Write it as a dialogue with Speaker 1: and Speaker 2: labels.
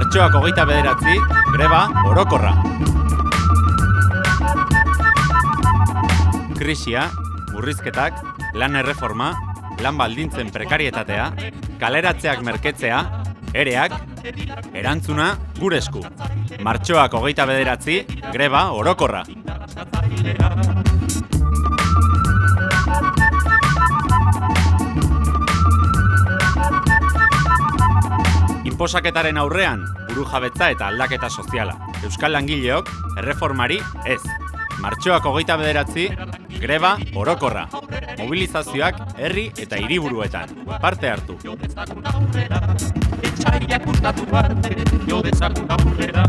Speaker 1: Martxoak hogeita bederatzi, greba orokorra. Krisia, murrizketak, lan erreforma, lan baldintzen prekarietatea, kaleratzeak merketzea, ereak, erantzuna gure esku. Martxoak hogeita bederatzi, greba orokorra. Inposaketaren aurrean, burujabetza eta aldaketa soziala. Euskal Langileok, erreformari ez. Martxoak hogeita bederatzi, greba orokorra. Mobilizazioak herri eta hiriburuetan. Parte hartu.
Speaker 2: Etsaiak ustatu arte, jo dezagun aurrera.